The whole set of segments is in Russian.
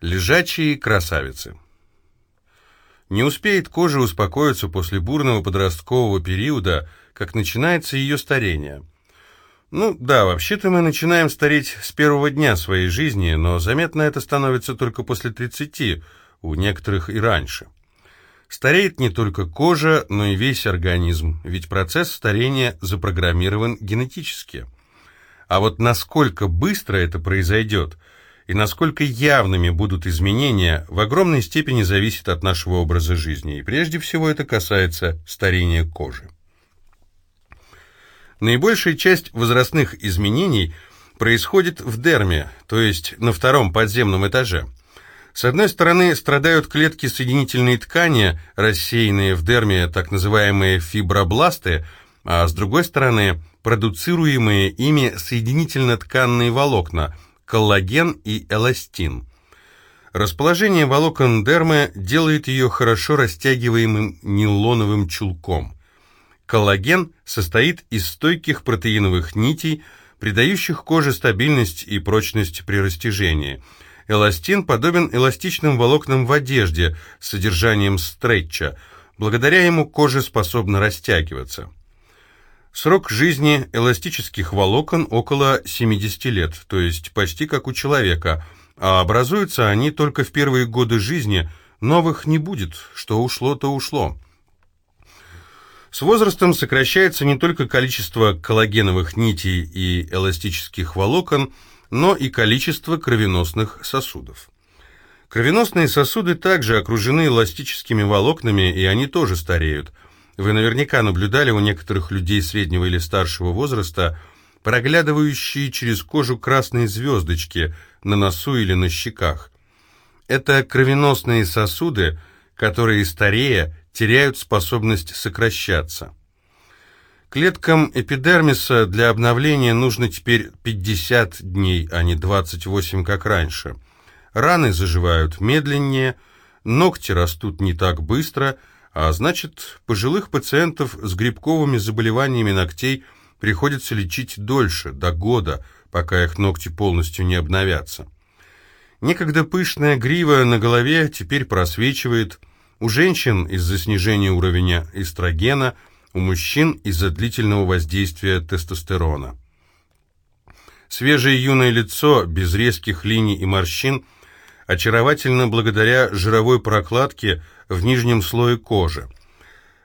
Лежачие красавицы. Не успеет кожа успокоиться после бурного подросткового периода, как начинается ее старение. Ну да, вообще-то мы начинаем стареть с первого дня своей жизни, но заметно это становится только после 30, у некоторых и раньше. Стареет не только кожа, но и весь организм, ведь процесс старения запрограммирован генетически. А вот насколько быстро это произойдет – и насколько явными будут изменения, в огромной степени зависит от нашего образа жизни, и прежде всего это касается старения кожи. Наибольшая часть возрастных изменений происходит в дерме, то есть на втором подземном этаже. С одной стороны, страдают клетки соединительной ткани, рассеянные в дерме так называемые фибробласты, а с другой стороны, продуцируемые ими соединительно-тканные волокна – коллаген и эластин. Расположение волокон дермы делает ее хорошо растягиваемым нейлоновым чулком. Коллаген состоит из стойких протеиновых нитей, придающих коже стабильность и прочность при растяжении. Эластин подобен эластичным волокнам в одежде с содержанием стретча. Благодаря ему кожа способна растягиваться. Срок жизни эластических волокон около 70 лет, то есть почти как у человека, а образуются они только в первые годы жизни, новых не будет, что ушло, то ушло. С возрастом сокращается не только количество коллагеновых нитей и эластических волокон, но и количество кровеносных сосудов. Кровеносные сосуды также окружены эластическими волокнами, и они тоже стареют – вы наверняка наблюдали у некоторых людей среднего или старшего возраста проглядывающие через кожу красные звездочки на носу или на щеках. Это кровеносные сосуды, которые, старея, теряют способность сокращаться. Клеткам эпидермиса для обновления нужно теперь 50 дней, а не 28, как раньше. Раны заживают медленнее, ногти растут не так быстро – а значит, пожилых пациентов с грибковыми заболеваниями ногтей приходится лечить дольше, до года, пока их ногти полностью не обновятся. Некогда пышная грива на голове теперь просвечивает, у женщин из-за снижения уровня эстрогена, у мужчин из-за длительного воздействия тестостерона. Свежее юное лицо, без резких линий и морщин, очаровательно благодаря жировой прокладке – в нижнем слое кожи.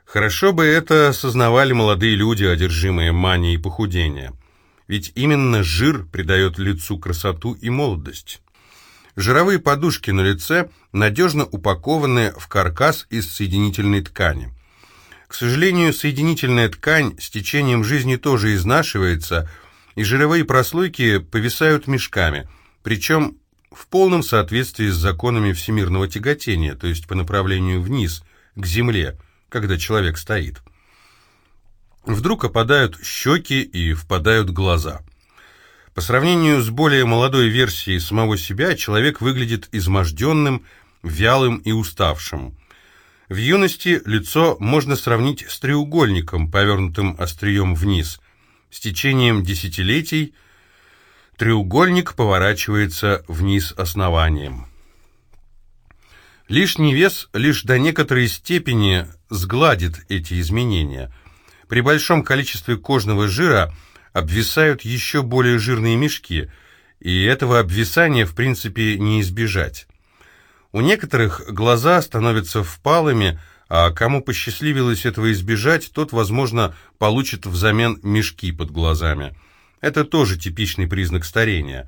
Хорошо бы это осознавали молодые люди, одержимые манией похудения. Ведь именно жир придает лицу красоту и молодость. Жировые подушки на лице надежно упакованы в каркас из соединительной ткани. К сожалению, соединительная ткань с течением жизни тоже изнашивается, и жировые прослойки повисают мешками, причем в полном соответствии с законами всемирного тяготения, то есть по направлению вниз, к земле, когда человек стоит. Вдруг опадают щеки и впадают глаза. По сравнению с более молодой версией самого себя, человек выглядит изможденным, вялым и уставшим. В юности лицо можно сравнить с треугольником, повернутым острием вниз. С течением десятилетий – Треугольник поворачивается вниз основанием. Лишний вес лишь до некоторой степени сгладит эти изменения. При большом количестве кожного жира обвисают еще более жирные мешки, и этого обвисания в принципе не избежать. У некоторых глаза становятся впалыми, а кому посчастливилось этого избежать, тот, возможно, получит взамен мешки под глазами. Это тоже типичный признак старения.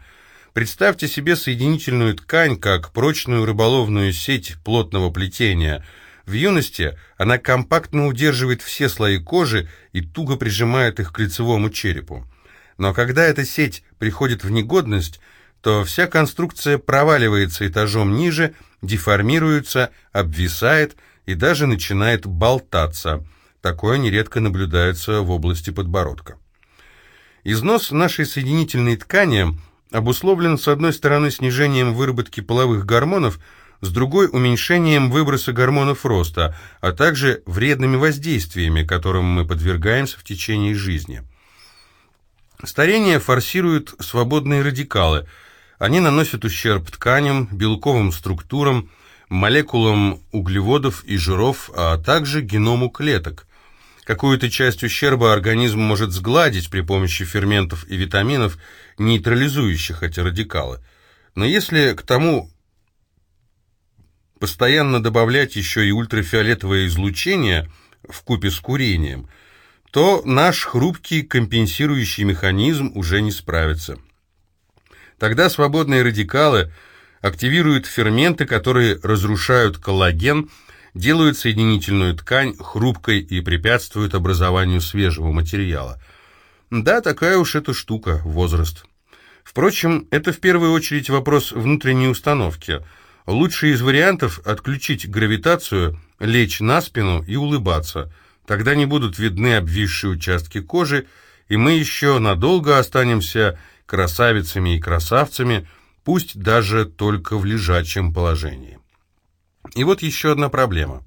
Представьте себе соединительную ткань как прочную рыболовную сеть плотного плетения. В юности она компактно удерживает все слои кожи и туго прижимает их к лицевому черепу. Но когда эта сеть приходит в негодность, то вся конструкция проваливается этажом ниже, деформируется, обвисает и даже начинает болтаться. Такое нередко наблюдается в области подбородка. Износ нашей соединительной ткани обусловлен с одной стороны снижением выработки половых гормонов, с другой – уменьшением выброса гормонов роста, а также вредными воздействиями, которым мы подвергаемся в течение жизни. Старение форсируют свободные радикалы. Они наносят ущерб тканям, белковым структурам, молекулам углеводов и жиров, а также геному клеток. Какую-то часть ущерба организм может сгладить при помощи ферментов и витаминов, нейтрализующих эти радикалы. Но если к тому постоянно добавлять еще и ультрафиолетовое излучение в купе с курением, то наш хрупкий компенсирующий механизм уже не справится. Тогда свободные радикалы активируют ферменты, которые разрушают коллаген, делают соединительную ткань хрупкой и препятствуют образованию свежего материала. Да, такая уж эта штука, возраст. Впрочем, это в первую очередь вопрос внутренней установки – Лучший из вариантов – отключить гравитацию, лечь на спину и улыбаться. Тогда не будут видны обвисшие участки кожи, и мы еще надолго останемся красавицами и красавцами, пусть даже только в лежачем положении. И вот еще одна проблема.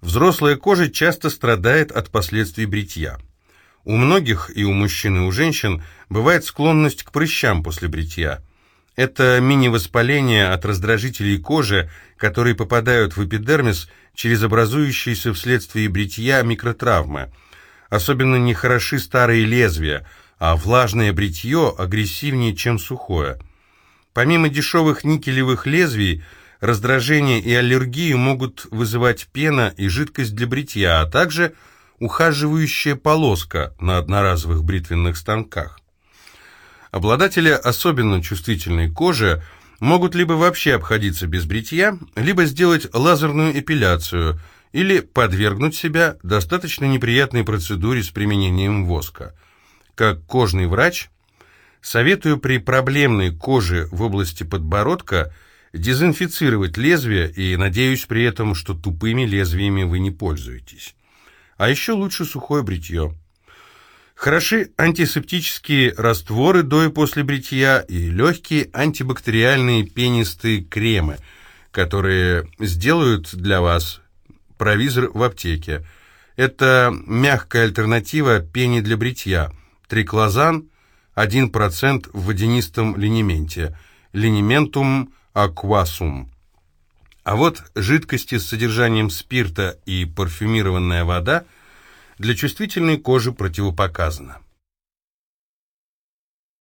Взрослая кожа часто страдает от последствий бритья. У многих, и у мужчин, и у женщин, бывает склонность к прыщам после бритья – это мини-воспаление от раздражителей кожи, которые попадают в эпидермис через образующиеся вследствие бритья микротравмы. Особенно нехороши старые лезвия, а влажное бритье агрессивнее, чем сухое. Помимо дешевых никелевых лезвий, раздражение и аллергию могут вызывать пена и жидкость для бритья, а также ухаживающая полоска на одноразовых бритвенных станках. Обладатели особенно чувствительной кожи могут либо вообще обходиться без бритья, либо сделать лазерную эпиляцию или подвергнуть себя достаточно неприятной процедуре с применением воска. Как кожный врач, советую при проблемной коже в области подбородка дезинфицировать лезвие и надеюсь при этом, что тупыми лезвиями вы не пользуетесь. А еще лучше сухое бритье. Хороши антисептические растворы до и после бритья и легкие антибактериальные пенистые кремы, которые сделают для вас провизор в аптеке. Это мягкая альтернатива пене для бритья. Триклозан 1% в водянистом линименте. Линиментум аквасум. А вот жидкости с содержанием спирта и парфюмированная вода – для чувствительной кожи противопоказано.